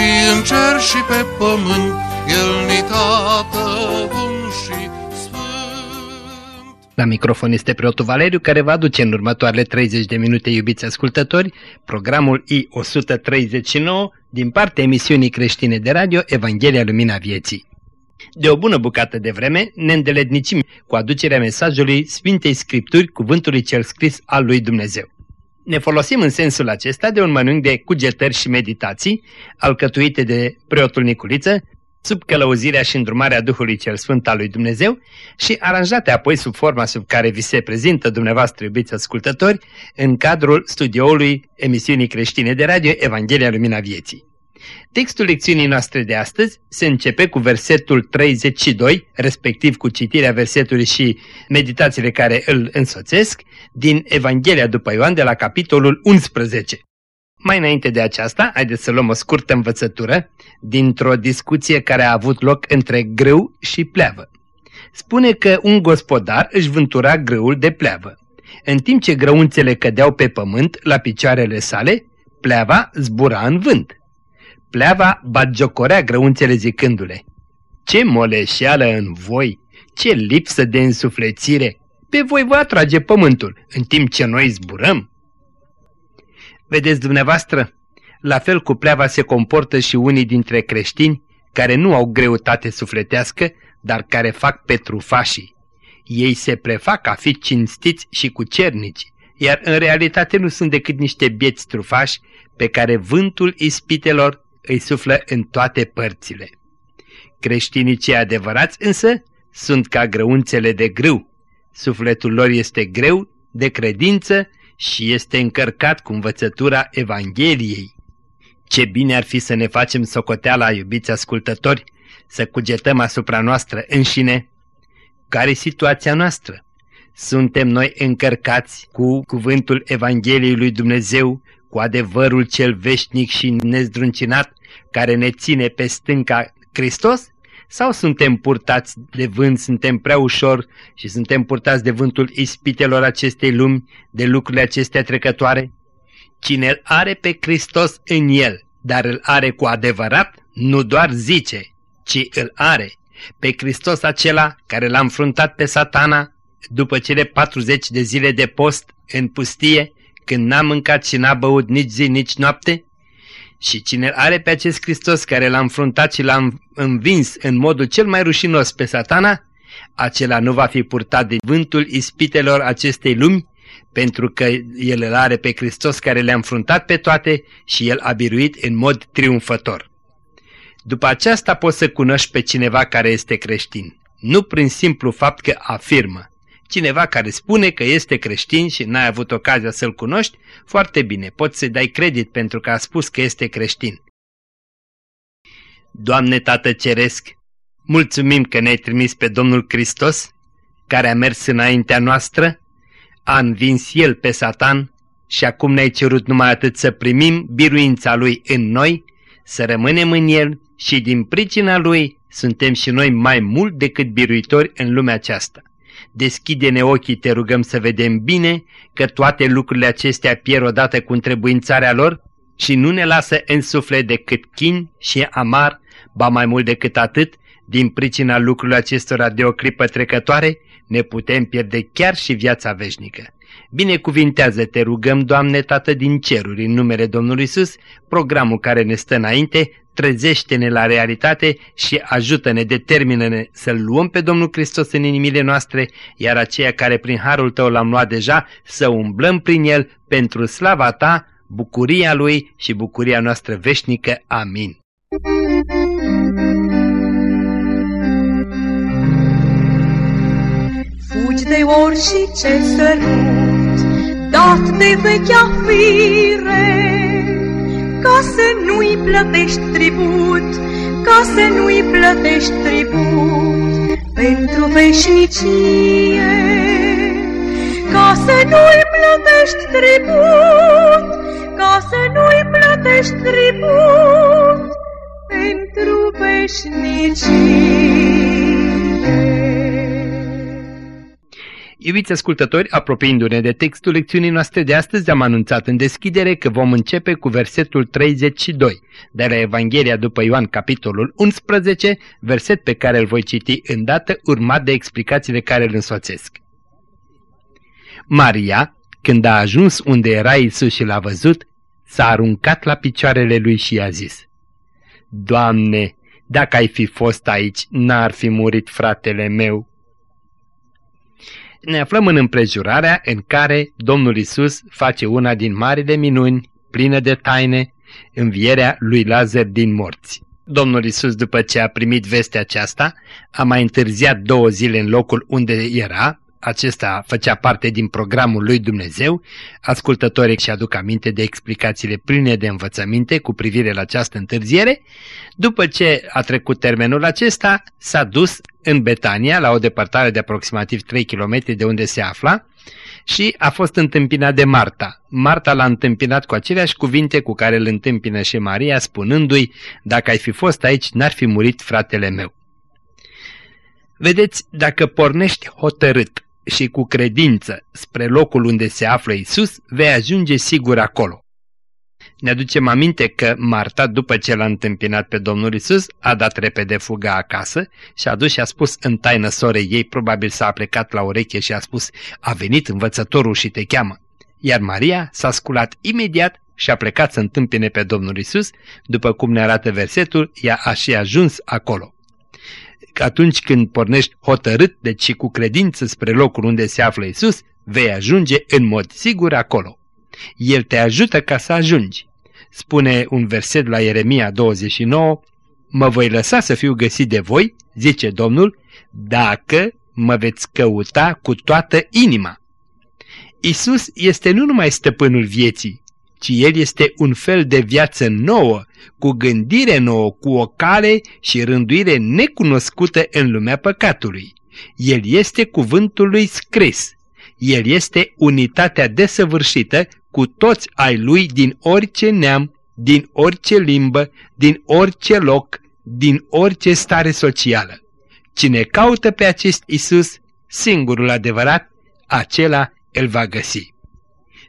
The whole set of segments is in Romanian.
și în cer și pe pământ, El ni tată bun și sfânt. La microfon este preotul Valeriu care va aduce în următoarele 30 de minute, iubiți ascultători, programul I-139 din partea emisiunii creștine de radio Evanghelia Lumina Vieții. De o bună bucată de vreme ne îndelednicim cu aducerea mesajului Sfintei Scripturi, cuvântului cel scris al lui Dumnezeu. Ne folosim în sensul acesta de un mănânc de cugetări și meditații, alcătuite de preotul Niculiță, sub călăuzirea și îndrumarea Duhului cel Sfânt al lui Dumnezeu și aranjate apoi sub forma sub care vi se prezintă dumneavoastră iubiți ascultători în cadrul studioului emisiunii creștine de radio Evanghelia Lumina Vieții. Textul lecțiunii noastre de astăzi se începe cu versetul 32, respectiv cu citirea versetului și meditațiile care îl însoțesc, din Evanghelia după Ioan de la capitolul 11. Mai înainte de aceasta, haideți să luăm o scurtă învățătură dintr-o discuție care a avut loc între grâu și pleavă. Spune că un gospodar își vântura grâul de pleavă. În timp ce grăunțele cădeau pe pământ la picioarele sale, pleava zbura în vânt. Pleava bagiocorea grăunțele zicându-le, Ce moleșeală în voi, ce lipsă de însuflețire, pe voi vă atrage pământul, în timp ce noi zburăm. Vedeți dumneavoastră, la fel cu pleava se comportă și unii dintre creștini care nu au greutate sufletească, dar care fac pe trufașii. Ei se prefac a fi cinstiți și cucernici, iar în realitate nu sunt decât niște bieți trufași pe care vântul ispitelor îi suflă în toate părțile. Creștinii cei adevărați însă sunt ca grăunțele de grâu. Sufletul lor este greu de credință și este încărcat cu învățătura Evangheliei. Ce bine ar fi să ne facem socoteala, iubiți ascultători, să cugetăm asupra noastră înșine. Care situația noastră? Suntem noi încărcați cu cuvântul Evangheliei lui Dumnezeu, cu adevărul cel veșnic și nezdruncinat care ne ține pe stânca Hristos? Sau suntem purtați de vânt, suntem prea ușor și suntem purtați de vântul ispitelor acestei lumi, de lucrurile acestea trecătoare? Cine îl are pe Hristos în el, dar îl are cu adevărat, nu doar zice, ci îl are. Pe Hristos acela care l-a înfruntat pe satana după cele 40 de zile de post în pustie, când n-a mâncat și n-a băut nici zi, nici noapte? Și cine are pe acest Hristos care l-a înfruntat și l-a învins în modul cel mai rușinos pe satana, acela nu va fi purtat de vântul ispitelor acestei lumi, pentru că el îl are pe Hristos care le-a înfruntat pe toate și el a biruit în mod triumfător. După aceasta poți să cunoști pe cineva care este creștin, nu prin simplu fapt că afirmă, Cineva care spune că este creștin și n-ai avut ocazia să-l cunoști, foarte bine, poți să dai credit pentru că a spus că este creștin. Doamne Tată Ceresc, mulțumim că ne-ai trimis pe Domnul Hristos, care a mers înaintea noastră, a învins El pe Satan și acum ne-ai cerut numai atât să primim biruința Lui în noi, să rămânem în El și din pricina Lui suntem și noi mai mult decât biruitori în lumea aceasta. Deschide-ne ochii, te rugăm să vedem bine că toate lucrurile acestea pierd odată cu întrebuințarea lor și nu ne lasă în suflet decât chin și amar, ba mai mult decât atât, din pricina lucrurilor acestora de o clipă trecătoare, ne putem pierde chiar și viața veșnică. Binecuvintează, te rugăm, Doamne, Tată din ceruri, în numele Domnului Isus, programul care ne stă înainte, trezește-ne la realitate și ajută-ne, determină-ne să-L luăm pe Domnul Hristos în inimile noastre, iar aceia care prin Harul Tău l-am luat deja, să umblăm prin El pentru slava Ta, bucuria Lui și bucuria noastră veșnică. Amin. Fugi de orice sărut, dat de vechea fire, ca ca să nu-i plătești tribut, ca să nu-i plătești tribut pentru veșnicie, ca să nu-i plătești tribut, ca să nu-i plătești tribut pentru veșnicie. Iubiți ascultători, apropiindu-ne de textul lecțiunii noastre de astăzi, am anunțat în deschidere că vom începe cu versetul 32 de la Evanghelia după Ioan, capitolul 11, verset pe care îl voi citi îndată, urmat de explicațiile care îl însoțesc. Maria, când a ajuns unde era Isus și l-a văzut, s-a aruncat la picioarele lui și i-a zis, Doamne, dacă ai fi fost aici, n-ar fi murit fratele meu ne aflăm în împrejurarea în care Domnul Isus face una din marile minuni, plină de taine, învierea lui Lazar din morți. Domnul Isus, după ce a primit vestea aceasta, a mai întârziat două zile în locul unde era, acesta făcea parte din programul lui Dumnezeu, ascultătorii și aduc aminte de explicațiile pline de învățăminte cu privire la această întârziere, după ce a trecut termenul acesta, s-a dus în Betania, la o depărtare de aproximativ 3 km de unde se afla, și a fost întâmpinat de Marta. Marta l-a întâmpinat cu aceleași cuvinte cu care îl întâmpină și Maria, spunându-i, dacă ai fi fost aici, n-ar fi murit fratele meu. Vedeți, dacă pornești hotărât și cu credință spre locul unde se află Isus, vei ajunge sigur acolo. Ne aducem aminte că Marta, după ce l-a întâmpinat pe Domnul Isus, a dat repede fuga acasă și a dus și a spus în taină sorei ei, probabil s-a plecat la ureche și a spus, a venit învățătorul și te cheamă. Iar Maria s-a sculat imediat și a plecat să întâmpine pe Domnul Isus, după cum ne arată versetul, ea a și ajuns acolo atunci când pornești hotărât, deci și cu credință spre locul unde se află Isus, vei ajunge în mod sigur acolo. El te ajută ca să ajungi. Spune un verset la Ieremia 29, Mă voi lăsa să fiu găsit de voi, zice Domnul, dacă mă veți căuta cu toată inima. Isus este nu numai stăpânul vieții, ci El este un fel de viață nouă, cu gândire nouă, cu o cale și rânduire necunoscută în lumea păcatului. El este cuvântul lui scris. El este unitatea desăvârșită cu toți ai lui din orice neam, din orice limbă, din orice loc, din orice stare socială. Cine caută pe acest Isus, singurul adevărat, acela îl va găsi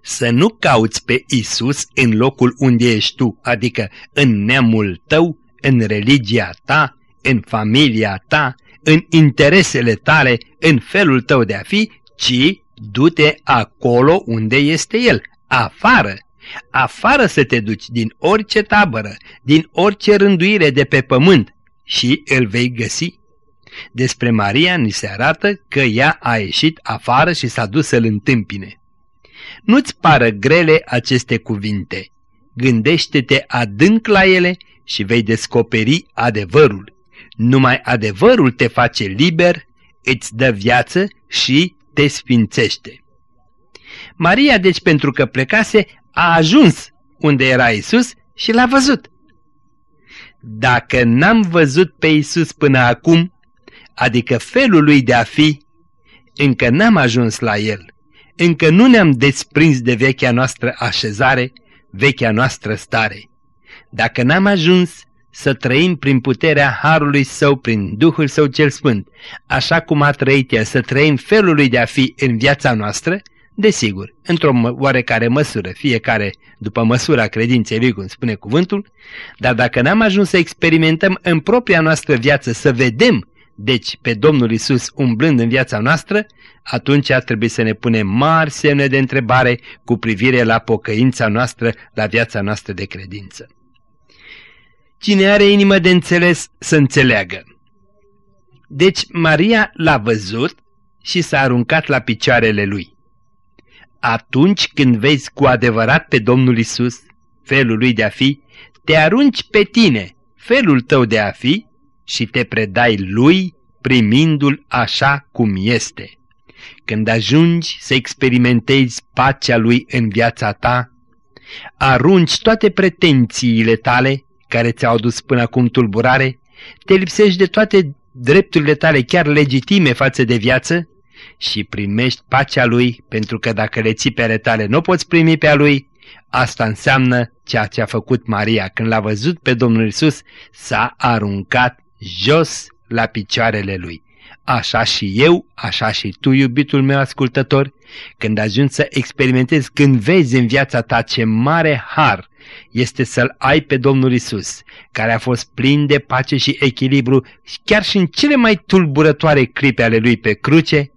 să nu cauți pe Isus în locul unde ești tu, adică în neamul tău, în religia ta, în familia ta, în interesele tale, în felul tău de a fi, ci du-te acolo unde este El, afară. Afară să te duci din orice tabără, din orice rânduire de pe pământ și îl vei găsi. Despre Maria ni se arată că ea a ieșit afară și s-a dus să-l întâmpine. Nu-ți pară grele aceste cuvinte. Gândește-te adânc la ele și vei descoperi adevărul. Numai adevărul te face liber, îți dă viață și te sfințește. Maria, deci, pentru că plecase, a ajuns unde era Isus și l-a văzut. Dacă n-am văzut pe Isus până acum, adică felul lui de a fi, încă n-am ajuns la el încă nu ne-am desprins de vechea noastră așezare, vechea noastră stare. Dacă n-am ajuns să trăim prin puterea Harului Său, prin Duhul Său cel Sfânt, așa cum a trăit El, să trăim felul lui de a fi în viața noastră, desigur, într-o oarecare măsură, fiecare după măsura credinței lui, cum spune cuvântul, dar dacă n-am ajuns să experimentăm în propria noastră viață, să vedem deci pe Domnul Isus umblând în viața noastră, atunci ar trebui să ne punem mari semne de întrebare cu privire la pocăința noastră, la viața noastră de credință. Cine are inimă de înțeles să înțeleagă. Deci Maria l-a văzut și s-a aruncat la picioarele lui. Atunci când vezi cu adevărat pe Domnul Isus, felul lui de a fi, te arunci pe tine, felul tău de a fi, și te predai lui primindu-l așa cum este. Când ajungi să experimentezi pacea lui în viața ta, arunci toate pretențiile tale, care ți-au adus până acum tulburare, te lipsești de toate drepturile tale chiar legitime față de viață și primești pacea lui, pentru că dacă le ții pe ale tale nu poți primi pe a lui, asta înseamnă ceea ce a făcut Maria când l-a văzut pe Domnul Isus, s-a aruncat jos la picioarele lui. Așa și eu, așa și tu, iubitul meu ascultător, când ajungi să experimentezi, când vezi în viața ta ce mare har este să-L ai pe Domnul Isus, care a fost plin de pace și echilibru chiar și în cele mai tulburătoare clipe ale Lui pe cruce,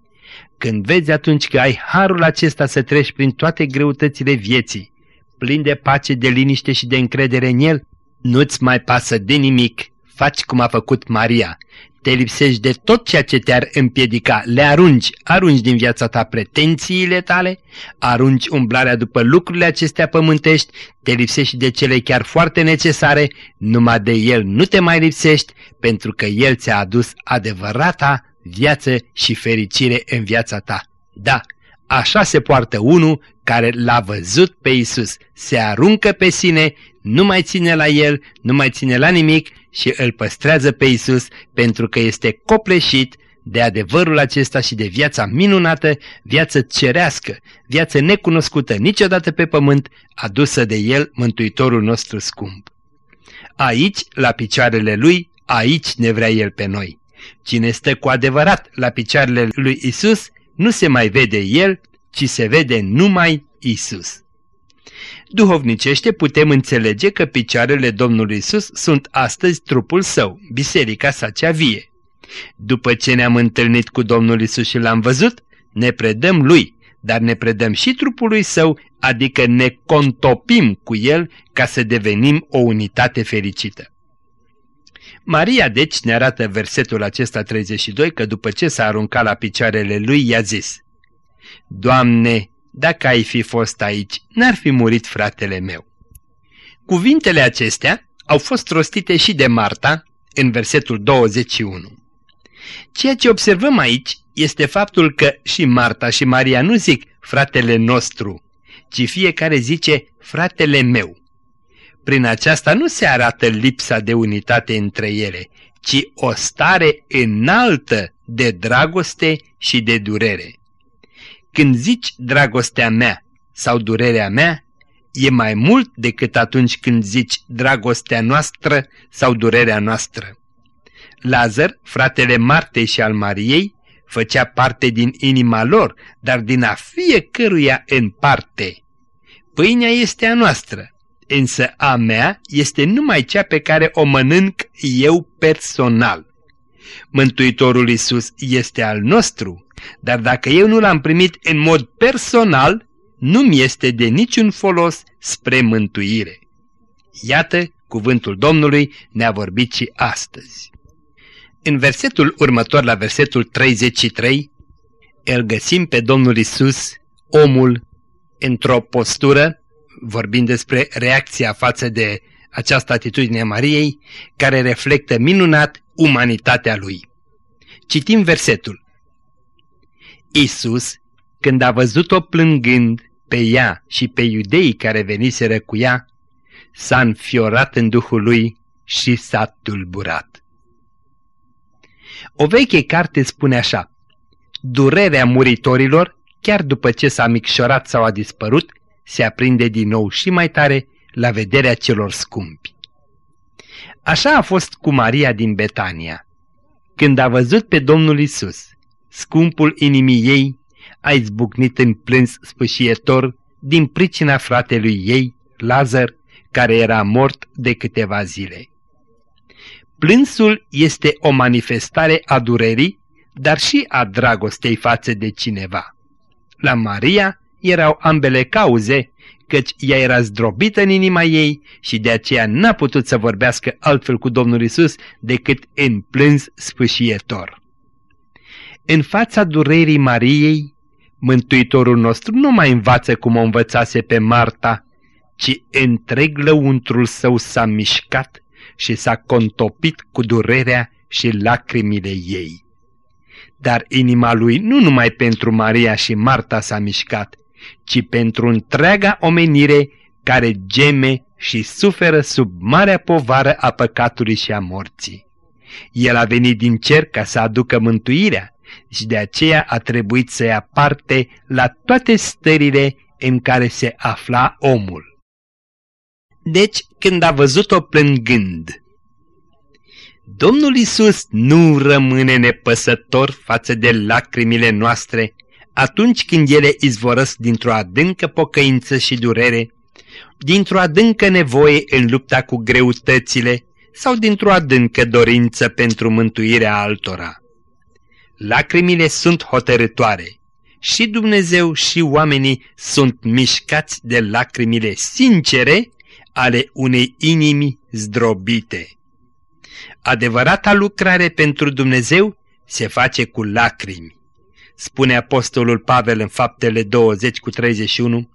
când vezi atunci că ai harul acesta să treci prin toate greutățile vieții, plin de pace, de liniște și de încredere în El, nu-ți mai pasă de nimic, faci cum a făcut Maria, te lipsești de tot ceea ce te-ar împiedica, le arunci, arunci din viața ta pretențiile tale, arunci umblarea după lucrurile acestea pământești, te lipsești de cele chiar foarte necesare, numai de El nu te mai lipsești, pentru că El ți-a adus adevărata viață și fericire în viața ta. Da, așa se poartă unul care l-a văzut pe Isus, se aruncă pe sine, nu mai ține la El, nu mai ține la nimic și îl păstrează pe Isus pentru că este copleșit de adevărul acesta și de viața minunată, viață cerească, viață necunoscută niciodată pe pământ, adusă de El, Mântuitorul nostru scump. Aici, la picioarele Lui, aici ne vrea El pe noi. Cine stă cu adevărat la picioarele lui Isus, nu se mai vede El, ci se vede numai Isus. Duhovnicește putem înțelege că picioarele Domnului Isus sunt astăzi trupul său, biserica sa cea vie. După ce ne-am întâlnit cu Domnul Isus și l-am văzut, ne predăm lui, dar ne predăm și trupului său, adică ne contopim cu el ca să devenim o unitate fericită. Maria deci ne arată versetul acesta 32 că după ce s-a aruncat la picioarele lui i-a zis Doamne, dacă ai fi fost aici, n-ar fi murit fratele meu. Cuvintele acestea au fost rostite și de Marta în versetul 21. Ceea ce observăm aici este faptul că și Marta și Maria nu zic fratele nostru, ci fiecare zice fratele meu. Prin aceasta nu se arată lipsa de unitate între ele, ci o stare înaltă de dragoste și de durere. Când zici dragostea mea sau durerea mea, e mai mult decât atunci când zici dragostea noastră sau durerea noastră. Lazar, fratele Martei și al Mariei, făcea parte din inima lor, dar din a fiecăruia în parte. Pâinea este a noastră, însă a mea este numai cea pe care o mănânc eu personal. Mântuitorul Isus este al nostru, dar dacă eu nu l-am primit în mod personal, nu-mi este de niciun folos spre mântuire. Iată, cuvântul Domnului ne-a vorbit și astăzi. În versetul următor, la versetul 33, îl găsim pe Domnul Isus, omul, într-o postură, vorbind despre reacția față de această atitudine a Mariei, care reflectă minunat umanitatea lui. Citim versetul. Isus, când a văzut-o plângând pe ea și pe iudeii care veniseră cu ea, s-a înfiorat în duhul lui și s-a tulburat. O veche carte spune așa, durerea muritorilor, chiar după ce s-a micșorat sau a dispărut, se aprinde din nou și mai tare la vederea celor scumpi. Așa a fost cu Maria din Betania. Când a văzut pe Domnul Isus, scumpul inimii ei a izbucnit în plâns spășietor din pricina fratelui ei, Lazar, care era mort de câteva zile. Plânsul este o manifestare a durerii, dar și a dragostei față de cineva. La Maria erau ambele cauze, căci ea era zdrobită în inima ei și de aceea n-a putut să vorbească altfel cu Domnul Isus decât în plâns spâșietor. În fața durerii Mariei, Mântuitorul nostru nu mai învață cum o învățase pe Marta, ci întreg lăuntrul său s-a mișcat și s-a contopit cu durerea și lacrimile ei. Dar inima lui nu numai pentru Maria și Marta s-a mișcat, ci pentru întreaga omenire care geme și suferă sub marea povară a păcatului și a morții. El a venit din cer ca să aducă mântuirea și de aceea a trebuit să ia parte la toate stările în care se afla omul. Deci, când a văzut-o plângând, Domnul Isus nu rămâne nepăsător față de lacrimile noastre atunci când ele izvorăsc dintr-o adâncă pocăință și durere, dintr-o adâncă nevoie în lupta cu greutățile sau dintr-o adâncă dorință pentru mântuirea altora. Lacrimile sunt hotărătoare. Și Dumnezeu și oamenii sunt mișcați de lacrimile sincere ale unei inimi zdrobite. Adevărata lucrare pentru Dumnezeu se face cu lacrimi. Spune apostolul Pavel în faptele 20 cu 31,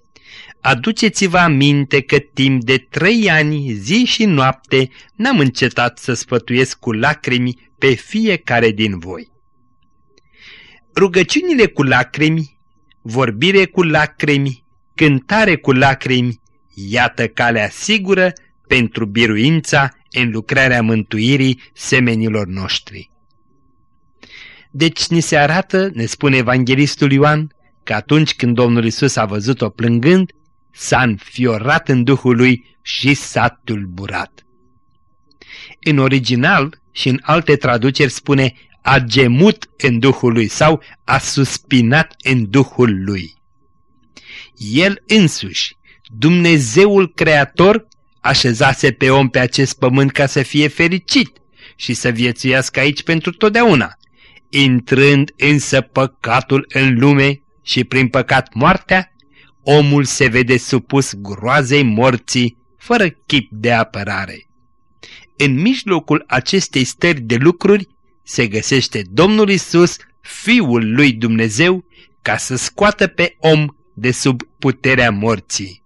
Aduceți-vă aminte că timp de trei ani, zi și noapte, n-am încetat să sfătuiesc cu lacrimi pe fiecare din voi. Rugăciunile cu lacrimi, vorbire cu lacrimi, cântare cu lacrimi, iată calea sigură pentru biruința în lucrarea mântuirii semenilor noștri. Deci ni se arată, ne spune evanghelistul Ioan, că atunci când Domnul Isus a văzut-o plângând, s-a înfiorat în Duhul lui și s-a tulburat. În original și în alte traduceri spune a gemut în Duhul lui sau a suspinat în Duhul lui. El însuși, Dumnezeul Creator, așezase pe om pe acest pământ ca să fie fericit și să viețuiască aici pentru totdeauna. Intrând însă păcatul în lume și prin păcat moartea, omul se vede supus groazei morții fără chip de apărare. În mijlocul acestei stări de lucruri se găsește Domnul Isus, Fiul lui Dumnezeu, ca să scoată pe om de sub puterea morții.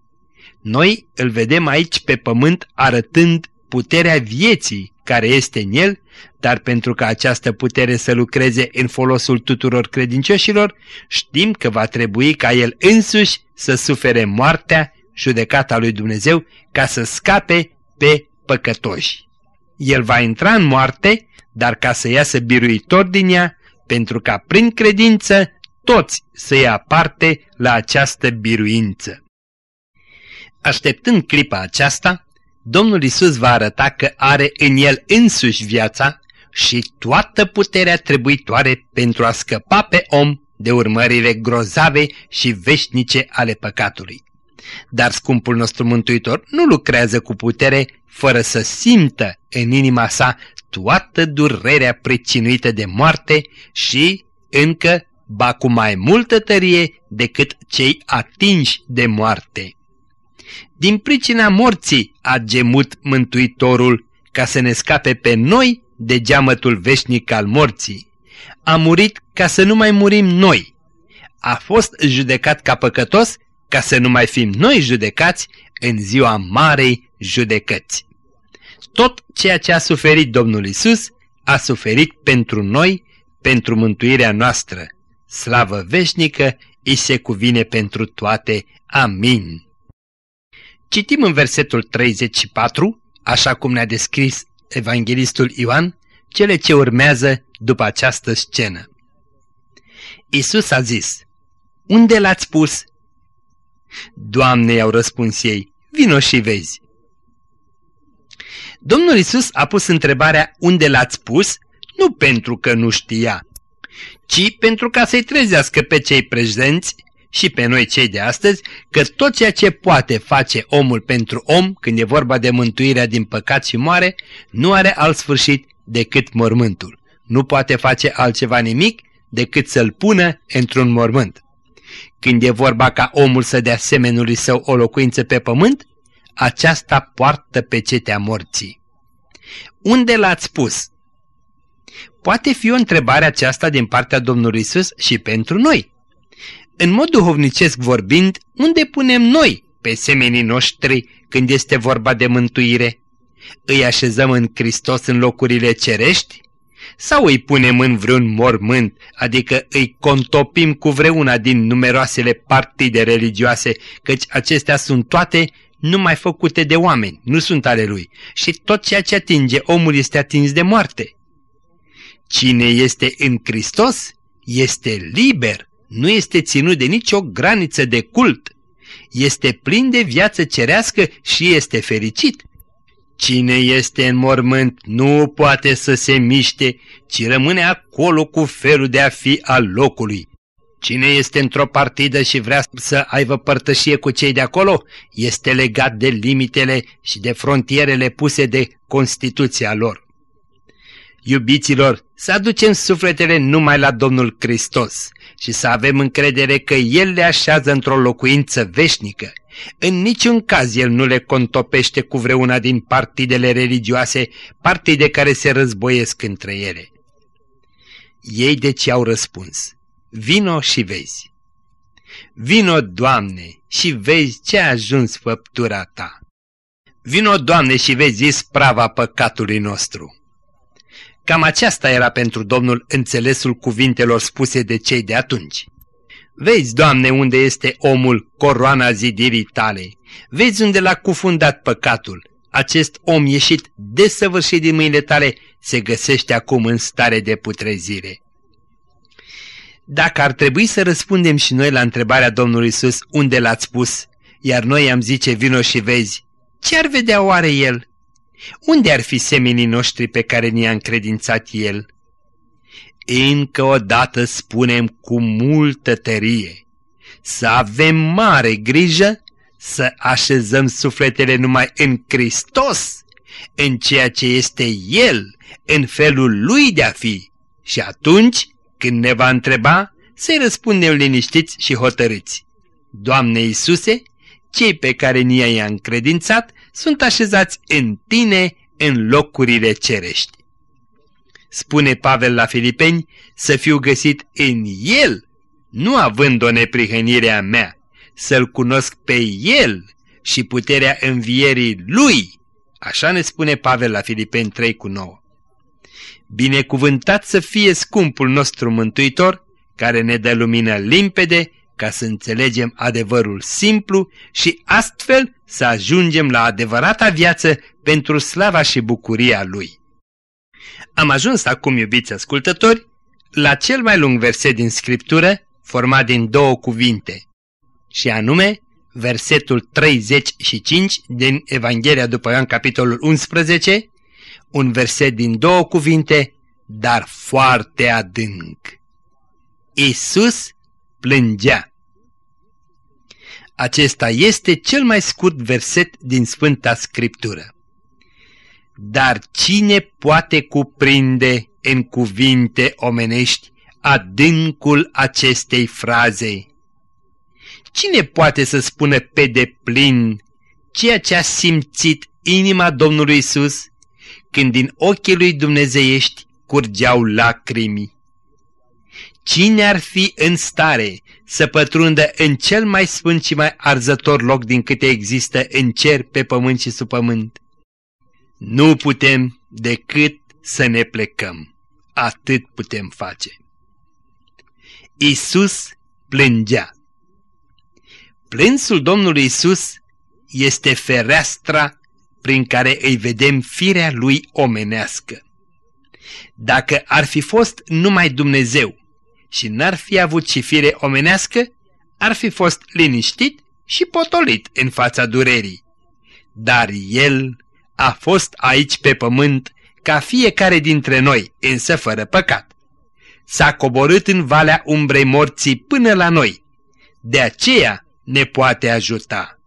Noi îl vedem aici pe pământ arătând puterea vieții care este în el, dar pentru ca această putere să lucreze în folosul tuturor credincioșilor, știm că va trebui ca el însuși să sufere moartea, judecata lui Dumnezeu, ca să scape pe păcătoși. El va intra în moarte, dar ca să iasă biruitor din ea, pentru ca prin credință toți să ia parte la această biruință. Așteptând clipa aceasta, Domnul Isus va arăta că are în el însuși viața și toată puterea trebuitoare pentru a scăpa pe om de urmările grozave și veșnice ale păcatului. Dar scumpul nostru mântuitor nu lucrează cu putere fără să simtă în inima sa toată durerea precinuită de moarte și, încă, ba cu mai multă tărie decât cei atinși de moarte. Din pricina morții a gemut Mântuitorul ca să ne scape pe noi de geamătul veșnic al morții. A murit ca să nu mai murim noi. A fost judecat ca păcătos ca să nu mai fim noi judecați în ziua marei judecăți. Tot ceea ce a suferit Domnul Isus a suferit pentru noi, pentru mântuirea noastră. Slavă veșnică îi se cuvine pentru toate. Amin. Citim în versetul 34, așa cum ne-a descris evanghelistul Ioan, cele ce urmează după această scenă. Isus a zis, Unde l-ați pus? Doamne, i-au răspuns ei, vino și vezi. Domnul Isus a pus întrebarea unde l-ați pus, nu pentru că nu știa, ci pentru ca să-i trezească pe cei prezenți și pe noi cei de astăzi că tot ceea ce poate face omul pentru om când e vorba de mântuirea din păcat și moare, nu are alt sfârșit decât mormântul. Nu poate face altceva nimic decât să-l pună într-un mormânt. Când e vorba ca omul să dea semenului său o locuință pe pământ, aceasta poartă pe cetea morții. Unde l-ați pus? Poate fi o întrebare aceasta din partea Domnului Isus și pentru noi. În mod duhovnicesc vorbind, unde punem noi pe semenii noștri când este vorba de mântuire? Îi așezăm în Hristos în locurile cerești? Sau îi punem în vreun mormânt, adică îi contopim cu vreuna din numeroasele partide religioase, căci acestea sunt toate numai făcute de oameni, nu sunt ale lui. Și tot ceea ce atinge omul este atins de moarte. Cine este în Hristos este liber, nu este ținut de nicio graniță de cult. Este plin de viață cerească și este fericit. Cine este în mormânt nu poate să se miște, ci rămâne acolo cu felul de a fi al locului. Cine este într-o partidă și vrea să aibă părtășie cu cei de acolo, este legat de limitele și de frontierele puse de Constituția lor. Iubiților, să aducem sufletele numai la Domnul Hristos și să avem încredere că El le așează într-o locuință veșnică. În niciun caz El nu le contopește cu vreuna din partidele religioase, partide care se războiesc între ele. Ei deci au răspuns, vino și vezi. Vino, Doamne, și vezi ce a ajuns făptura Ta. Vino, Doamne, și vezi isprava păcatului nostru. Cam aceasta era pentru Domnul înțelesul cuvintelor spuse de cei de atunci. Vezi, Doamne, unde este omul, coroana zidirii tale. Vezi unde l-a cufundat păcatul. Acest om ieșit desăvârșit din mâinile tale se găsește acum în stare de putrezire. Dacă ar trebui să răspundem și noi la întrebarea Domnului Isus unde l-ați pus, iar noi am zice vino și vezi, ce ar vedea oare el? Unde ar fi semenii noștri pe care ni-a încredințat El? Încă o dată spunem cu multă tărie, să avem mare grijă să așezăm sufletele numai în Hristos, în ceea ce este El, în felul Lui de a fi. Și atunci, când ne va întreba, să-i răspundem liniștiți și hotărâți. Doamne Iisuse, cei pe care ni i a încredințat sunt așezați în tine în locurile cerești. Spune Pavel la Filipeni să fiu găsit în El, nu având o neprihănire a mea, să-L cunosc pe El și puterea învierii Lui. Așa ne spune Pavel la Filipeni 3 cu 9. Binecuvântat să fie scumpul nostru Mântuitor, care ne dă lumină limpede ca să înțelegem adevărul simplu și astfel să ajungem la adevărata viață pentru slava și bucuria Lui. Am ajuns acum, iubiți ascultători, la cel mai lung verset din Scriptură, format din două cuvinte, și anume versetul 35 din Evanghelia după Ioan, capitolul 11, un verset din două cuvinte, dar foarte adânc. Isus plângea. Acesta este cel mai scurt verset din Sfânta Scriptură. Dar cine poate cuprinde în cuvinte omenești adâncul acestei fraze? Cine poate să spună pe deplin ceea ce a simțit inima Domnului Isus când din ochii lui dumnezeiești curgeau lacrimi? Cine ar fi în stare să pătrundă în cel mai sfânt și mai arzător loc din câte există în cer, pe pământ și sub pământ? Nu putem decât să ne plecăm. Atât putem face. Isus plângea. Plânsul Domnului Isus este fereastra prin care îi vedem firea lui omenească. Dacă ar fi fost numai Dumnezeu și n-ar fi avut și fire omenească, ar fi fost liniștit și potolit în fața durerii. Dar El a fost aici pe pământ ca fiecare dintre noi, însă fără păcat. S-a coborât în valea umbrei morții până la noi. De aceea ne poate ajuta.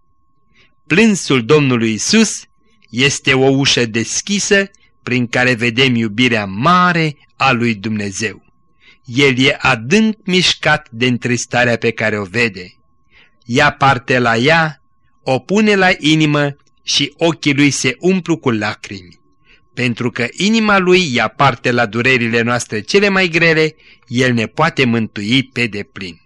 Plânsul Domnului Isus este o ușă deschisă prin care vedem iubirea mare a lui Dumnezeu. El e adânc mișcat de întristarea pe care o vede. Ia parte la ea, o pune la inimă și ochii lui se umplu cu lacrimi. Pentru că inima lui ia parte la durerile noastre cele mai grele, el ne poate mântui pe deplin.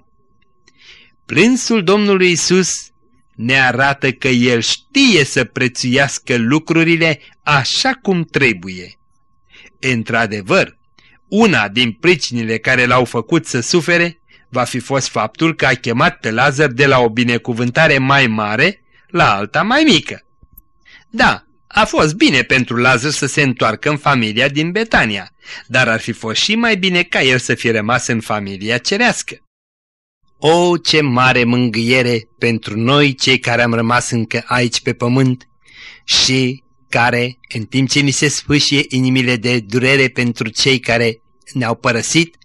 Plânsul Domnului Isus ne arată că El știe să prețuiască lucrurile așa cum trebuie. Într-adevăr, una din pricinile care l-au făcut să sufere va fi fost faptul că a chemat pe Lazar de la o binecuvântare mai mare la alta mai mică. Da, a fost bine pentru Lazar să se întoarcă în familia din Betania, dar ar fi fost și mai bine ca el să fie rămas în familia cerească. O, ce mare mângâiere pentru noi cei care am rămas încă aici pe pământ și care, în timp ce ni se sfâșie inimile de durere pentru cei care ne-au părăsit,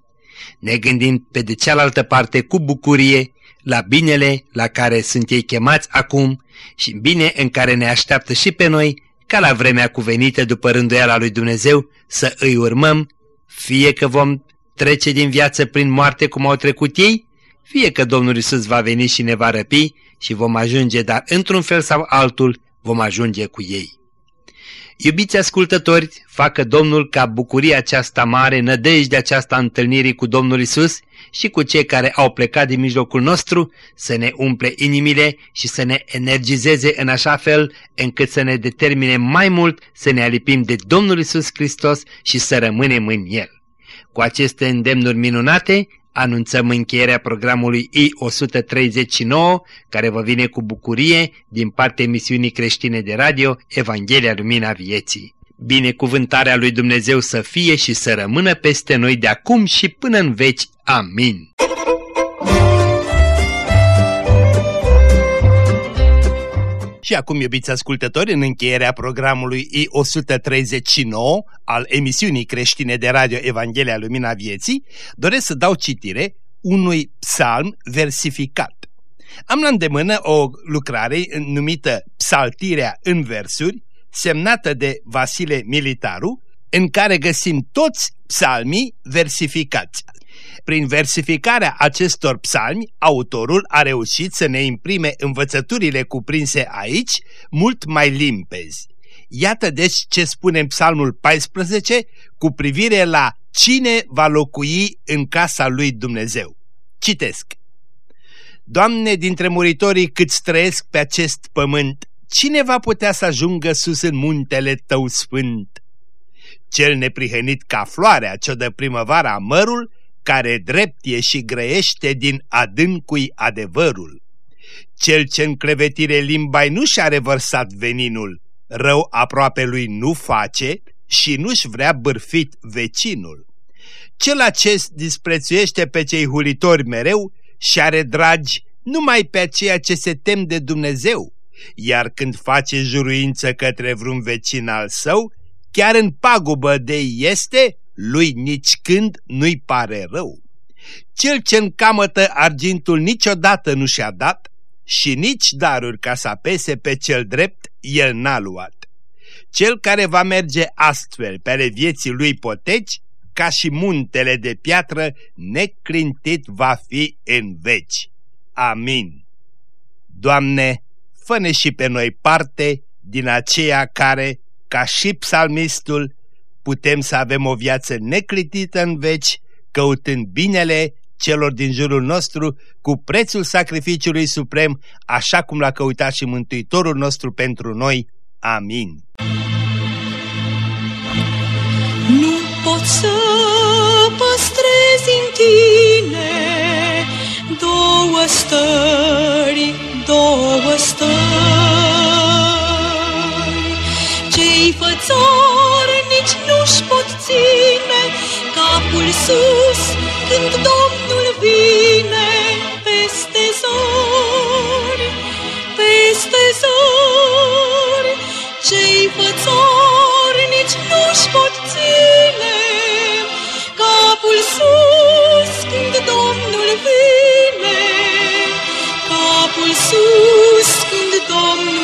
ne gândim pe de cealaltă parte cu bucurie la binele la care sunt ei chemați acum și bine în care ne așteaptă și pe noi, ca la vremea cuvenită după rânduiala lui Dumnezeu, să îi urmăm, fie că vom trece din viață prin moarte cum au trecut ei, fie că Domnul Isus va veni și ne va răpi și vom ajunge, dar într-un fel sau altul vom ajunge cu ei. Iubiți ascultători, facă Domnul ca bucuria aceasta mare, nădejdea aceasta întâlnirii cu Domnul Isus și cu cei care au plecat din mijlocul nostru să ne umple inimile și să ne energizeze în așa fel încât să ne determine mai mult să ne alipim de Domnul Isus Hristos și să rămânem în El. Cu aceste îndemnuri minunate, anunțăm încheierea programului I-139, care vă vine cu bucurie din partea emisiunii creștine de radio Evanghelia Lumina Vieții. Binecuvântarea lui Dumnezeu să fie și să rămână peste noi de acum și până în veci. Amin. Și acum, iubiți ascultători, în încheierea programului I-139 al emisiunii creștine de radio Evanghelia Lumina Vieții, doresc să dau citire unui psalm versificat. Am la îndemână o lucrare numită Psaltirea în versuri, semnată de Vasile Militaru, în care găsim toți psalmii versificați. Prin versificarea acestor psalmi, autorul a reușit să ne imprime învățăturile cuprinse aici mult mai limpezi. Iată deci ce spune în psalmul 14 cu privire la cine va locui în casa lui Dumnezeu. Citesc. Doamne, dintre muritorii cât trăiesc pe acest pământ, cine va putea să ajungă sus în muntele tău sfânt? Cel neprihănit ca floarea ce dă primăvara mărul, care drept e și grăiește din adâncui adevărul. Cel ce în clevetire limbai nu și-a revărsat veninul, rău aproape lui nu face și nu-și vrea bârfit vecinul. Cel ce disprețuiește pe cei hulitori mereu și are dragi numai pe ceea ce se tem de Dumnezeu, iar când face juruință către vreun vecin al său, chiar în pagubă de este, lui nici când nu-i pare rău. Cel ce încamătă argintul niciodată nu și-a dat și nici daruri ca să apese pe cel drept el n-a luat. Cel care va merge astfel pe ale vieții lui poteci, ca și muntele de piatră, neclintit va fi în veci. Amin. Doamne, fă și pe noi parte din aceea care, ca și psalmistul, putem să avem o viață neclitită în veci, căutând binele celor din jurul nostru cu prețul sacrificiului suprem, așa cum l-a căutat și Mântuitorul nostru pentru noi. Amin. Nu pot să păstrezi în tine două stări, două stări. Cei nu-și pot ține capul sus când Domnul vine peste zori, peste zori. Cei fățornici nu-și pot ține capul sus când Domnul vine, capul sus când Domnul